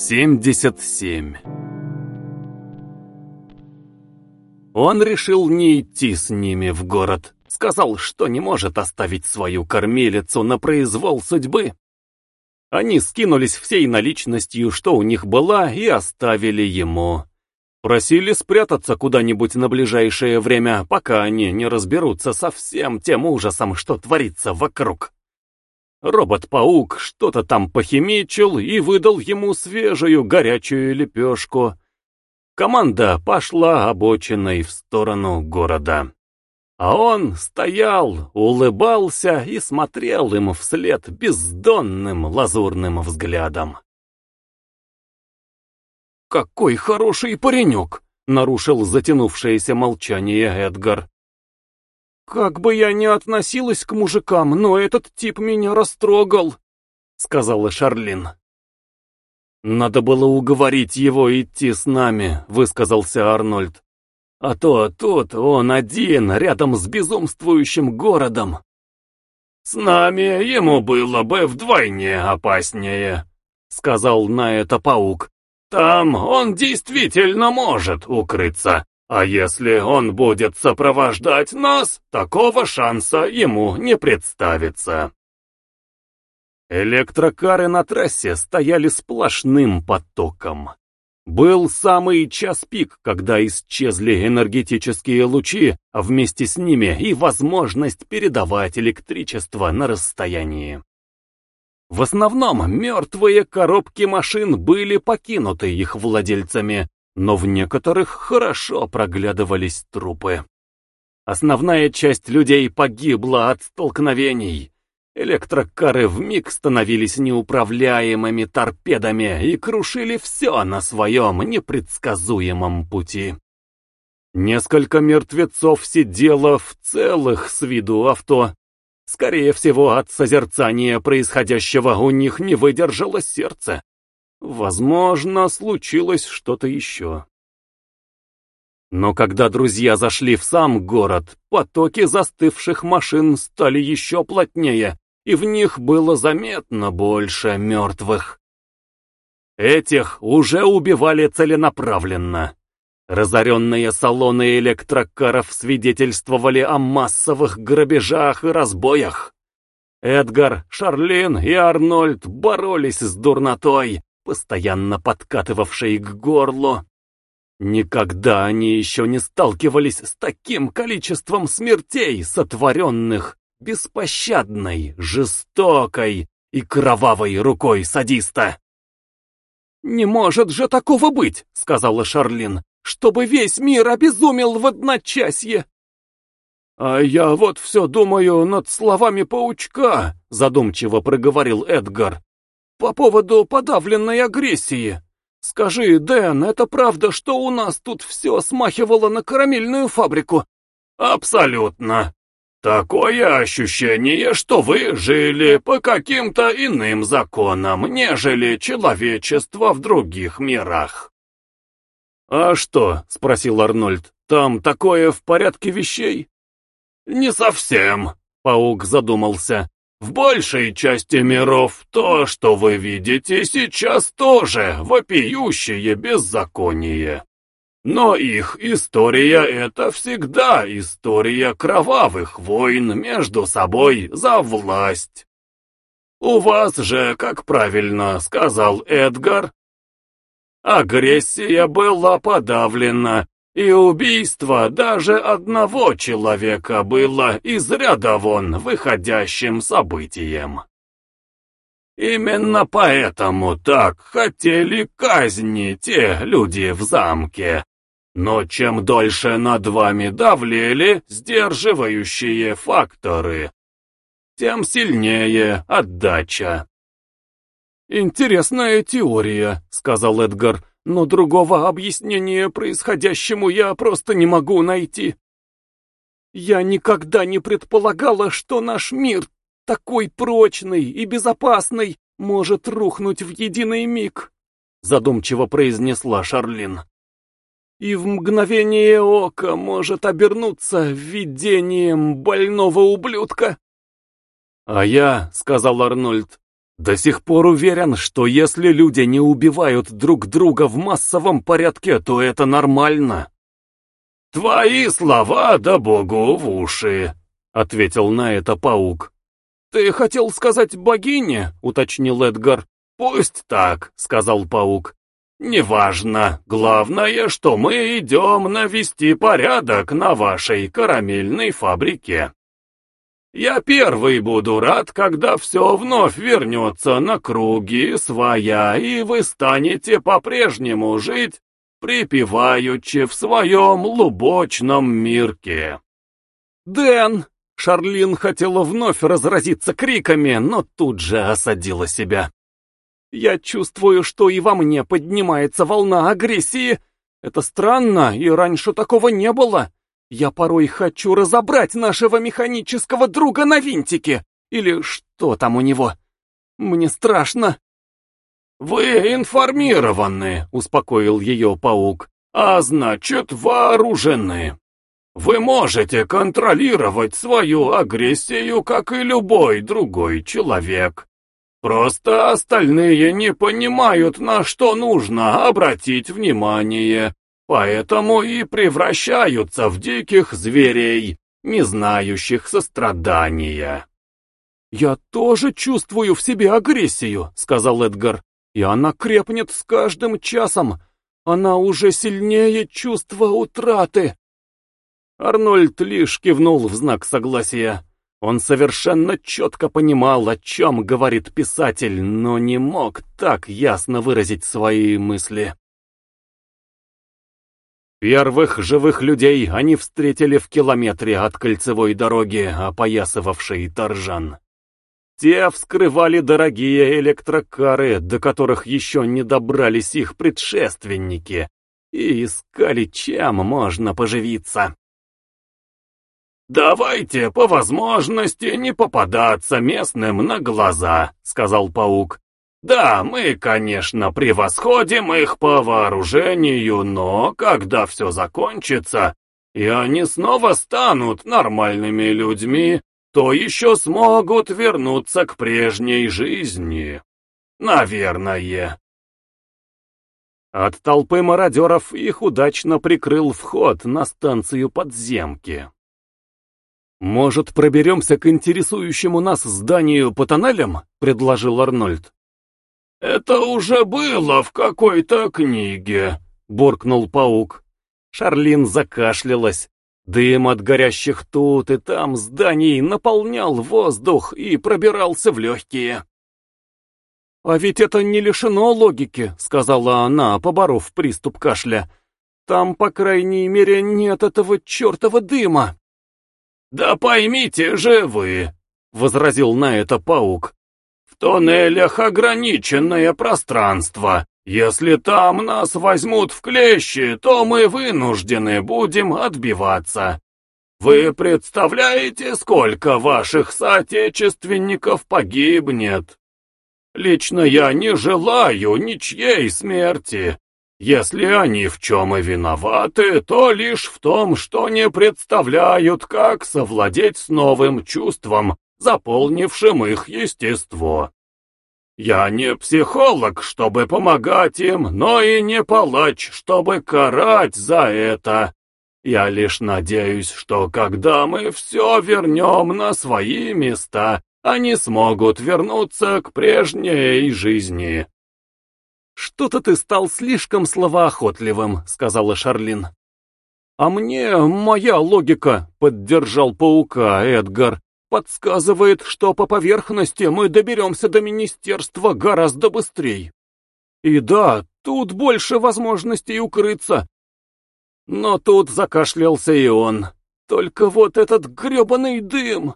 77 Он решил не идти с ними в город. Сказал, что не может оставить свою кормилицу на произвол судьбы. Они скинулись всей наличностью, что у них была, и оставили ему. Просили спрятаться куда-нибудь на ближайшее время, пока они не разберутся со всем тем ужасом, что творится вокруг. Робот-паук что-то там похимичил и выдал ему свежую горячую лепешку. Команда пошла обочиной в сторону города. А он стоял, улыбался и смотрел им вслед бездонным лазурным взглядом. «Какой хороший паренек!» — нарушил затянувшееся молчание Эдгар. «Как бы я ни относилась к мужикам, но этот тип меня растрогал», — сказала Шарлин. «Надо было уговорить его идти с нами», — высказался Арнольд. «А то тут он один, рядом с безумствующим городом». «С нами ему было бы вдвойне опаснее», — сказал на это паук. Там он действительно может укрыться, а если он будет сопровождать нас, такого шанса ему не представится. Электрокары на трассе стояли сплошным потоком. Был самый час пик, когда исчезли энергетические лучи, а вместе с ними и возможность передавать электричество на расстоянии. В основном мертвые коробки машин были покинуты их владельцами, но в некоторых хорошо проглядывались трупы. Основная часть людей погибла от столкновений. Электрокары вмиг становились неуправляемыми торпедами и крушили все на своем непредсказуемом пути. Несколько мертвецов сидело в целых с виду авто, Скорее всего, от созерцания происходящего у них не выдержало сердце. Возможно, случилось что-то еще. Но когда друзья зашли в сам город, потоки застывших машин стали еще плотнее, и в них было заметно больше мертвых. Этих уже убивали целенаправленно. Разоренные салоны электрокаров свидетельствовали о массовых грабежах и разбоях. Эдгар, Шарлин и Арнольд боролись с дурнотой, постоянно подкатывавшей к горлу. Никогда они еще не сталкивались с таким количеством смертей, сотворенных беспощадной, жестокой и кровавой рукой садиста. «Не может же такого быть!» — сказала Шарлин чтобы весь мир обезумел в одночасье. «А я вот все думаю над словами паучка», — задумчиво проговорил Эдгар, «по поводу подавленной агрессии. Скажи, Дэн, это правда, что у нас тут все смахивало на карамельную фабрику?» «Абсолютно. Такое ощущение, что вы жили по каким-то иным законам, нежели человечество в других мирах». «А что?» — спросил Арнольд. «Там такое в порядке вещей?» «Не совсем», — паук задумался. «В большей части миров то, что вы видите сейчас, тоже вопиющее беззаконие. Но их история — это всегда история кровавых войн между собой за власть. У вас же, как правильно сказал Эдгар, Агрессия была подавлена, и убийство даже одного человека было из ряда вон выходящим событием. Именно поэтому так хотели казни те люди в замке. Но чем дольше над вами давлели сдерживающие факторы, тем сильнее отдача. «Интересная теория», — сказал Эдгар, «но другого объяснения происходящему я просто не могу найти. Я никогда не предполагала, что наш мир, такой прочный и безопасный, может рухнуть в единый миг», — задумчиво произнесла Шарлин. «И в мгновение ока может обернуться видением больного ублюдка». «А я», — сказал Арнольд, До сих пор уверен, что если люди не убивают друг друга в массовом порядке, то это нормально. «Твои слова да богу в уши», — ответил на это паук. «Ты хотел сказать богине?» — уточнил Эдгар. «Пусть так», — сказал паук. «Неважно. Главное, что мы идем навести порядок на вашей карамельной фабрике. Я первый буду рад, когда все вновь вернется на круги своя, и вы станете по-прежнему жить, припеваючи в своем лубочном мирке». «Дэн!» Шарлин хотела вновь разразиться криками, но тут же осадила себя. Я чувствую, что и во мне поднимается волна агрессии. Это странно, и раньше такого не было. Я порой хочу разобрать нашего механического друга на винтики. Или что там у него? Мне страшно. «Вы информированы», — успокоил ее паук, — «а значит вооружены. Вы можете контролировать свою агрессию, как и любой другой человек. Просто остальные не понимают, на что нужно обратить внимание, поэтому и превращаются в диких зверей, не знающих сострадания. «Я тоже чувствую в себе агрессию», — сказал Эдгар, — «и она крепнет с каждым часом. Она уже сильнее чувства утраты». Арнольд лишь кивнул в знак согласия. Он совершенно четко понимал, о чем говорит писатель, но не мог так ясно выразить свои мысли. Первых живых людей они встретили в километре от кольцевой дороги, опоясывавшей Торжан. Те вскрывали дорогие электрокары, до которых еще не добрались их предшественники, и искали, чем можно поживиться. «Давайте, по возможности, не попадаться местным на глаза», — сказал паук. «Да, мы, конечно, превосходим их по вооружению, но когда все закончится, и они снова станут нормальными людьми, то еще смогут вернуться к прежней жизни. Наверное». От толпы мародеров их удачно прикрыл вход на станцию подземки. «Может, проберемся к интересующему нас зданию по тоннелям?» — предложил Арнольд. «Это уже было в какой-то книге», — буркнул паук. Шарлин закашлялась. Дым от горящих тут и там зданий наполнял воздух и пробирался в легкие. «А ведь это не лишено логики», — сказала она, поборов приступ кашля. «Там, по крайней мере, нет этого чертова дыма». «Да поймите же вы», — возразил на это паук, — «в тоннелях ограниченное пространство. Если там нас возьмут в клещи, то мы вынуждены будем отбиваться. Вы представляете, сколько ваших соотечественников погибнет? Лично я не желаю ничьей смерти, если они в чем и виноваты, то лишь в том, что не представляют, как совладеть с новым чувством, заполнившим их естество. Я не психолог, чтобы помогать им, но и не палач, чтобы карать за это. Я лишь надеюсь, что когда мы все вернем на свои места, они смогут вернуться к прежней жизни. «Что-то ты стал слишком словоохотливым», — сказала Шарлин. «А мне моя логика», — поддержал паука Эдгар, «подсказывает, что по поверхности мы доберемся до министерства гораздо быстрее. И да, тут больше возможностей укрыться». Но тут закашлялся и он. «Только вот этот гребаный дым!»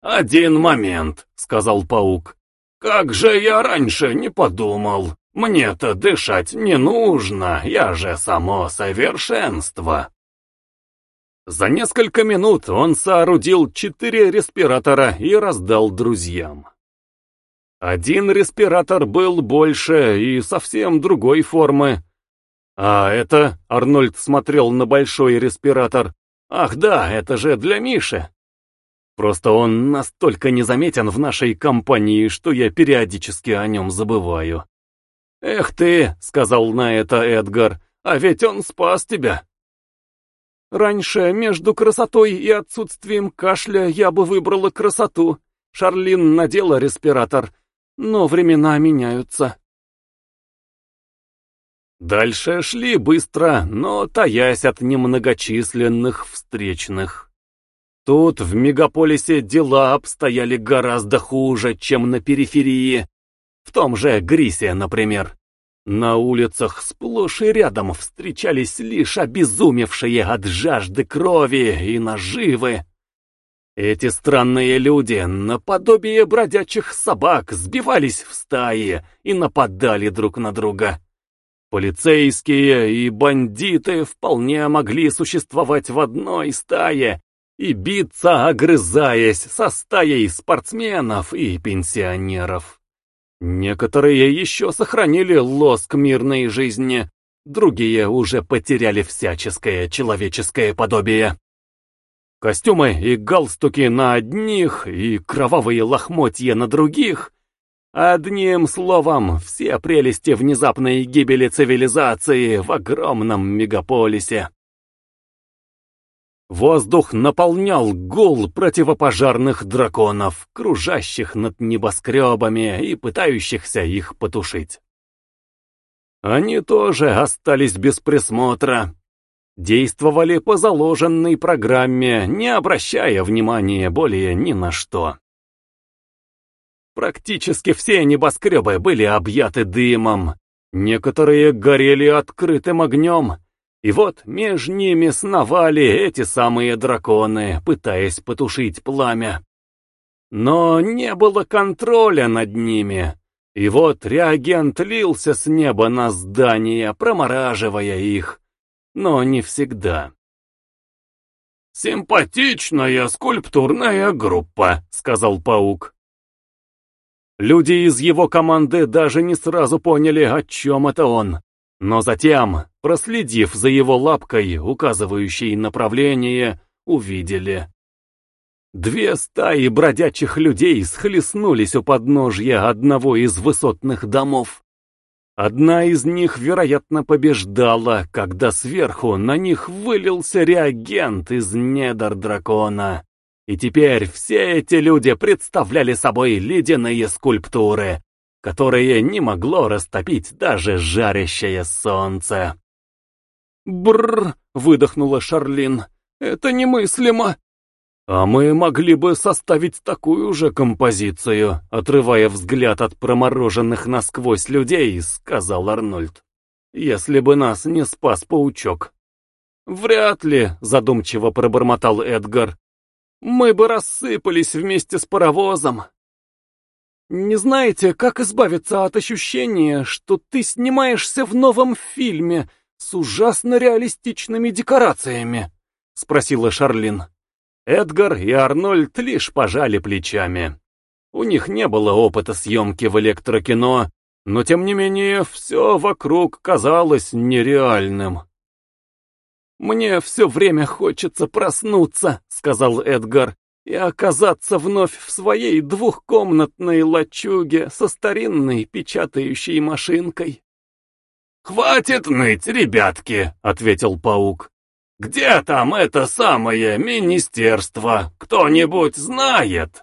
«Один момент», — сказал паук. «Как же я раньше не подумал!» Мне-то дышать не нужно, я же само совершенство. За несколько минут он соорудил четыре респиратора и раздал друзьям. Один респиратор был больше и совсем другой формы. А это, Арнольд смотрел на большой респиратор. Ах да, это же для Миши. Просто он настолько незаметен в нашей компании, что я периодически о нем забываю. «Эх ты», — сказал на это Эдгар, — «а ведь он спас тебя». Раньше между красотой и отсутствием кашля я бы выбрала красоту. Шарлин надела респиратор, но времена меняются. Дальше шли быстро, но таясь от немногочисленных встречных. Тут в мегаполисе дела обстояли гораздо хуже, чем на периферии. В том же Грисе, например. На улицах сплошь и рядом встречались лишь обезумевшие от жажды крови и наживы. Эти странные люди, наподобие бродячих собак, сбивались в стаи и нападали друг на друга. Полицейские и бандиты вполне могли существовать в одной стае и биться, огрызаясь со стаей спортсменов и пенсионеров. Некоторые еще сохранили лоск мирной жизни, другие уже потеряли всяческое человеческое подобие. Костюмы и галстуки на одних и кровавые лохмотья на других Одним словом, все прелести внезапной гибели цивилизации в огромном мегаполисе. Воздух наполнял гул противопожарных драконов, кружащих над небоскребами и пытающихся их потушить. Они тоже остались без присмотра. Действовали по заложенной программе, не обращая внимания более ни на что. Практически все небоскребы были объяты дымом, некоторые горели открытым огнем, и вот между ними сновали эти самые драконы, пытаясь потушить пламя. Но не было контроля над ними, и вот реагент лился с неба на здания, промораживая их, но не всегда. «Симпатичная скульптурная группа», — сказал паук. Люди из его команды даже не сразу поняли, о чем это он. Но затем, проследив за его лапкой, указывающей направление, увидели. Две стаи бродячих людей схлестнулись у подножья одного из высотных домов. Одна из них, вероятно, побеждала, когда сверху на них вылился реагент из недр дракона. И теперь все эти люди представляли собой ледяные скульптуры, которые не могло растопить даже жарящее солнце. «Бррр!» — выдохнула Шарлин. «Это немыслимо!» «А мы могли бы составить такую же композицию, отрывая взгляд от промороженных насквозь людей», — сказал Арнольд. «Если бы нас не спас паучок». «Вряд ли», — задумчиво пробормотал Эдгар. Мы бы рассыпались вместе с паровозом. Не знаете, как избавиться от ощущения, что ты снимаешься в новом фильме с ужасно реалистичными декорациями? Спросила Шарлин. Эдгар и Арнольд лишь пожали плечами. У них не было опыта съемки в электрокино, но тем не менее все вокруг казалось нереальным. «Мне все время хочется проснуться», — сказал Эдгар, «и оказаться вновь в своей двухкомнатной лачуге со старинной печатающей машинкой». «Хватит ныть, ребятки», — ответил паук. «Где там это самое министерство? Кто-нибудь знает?»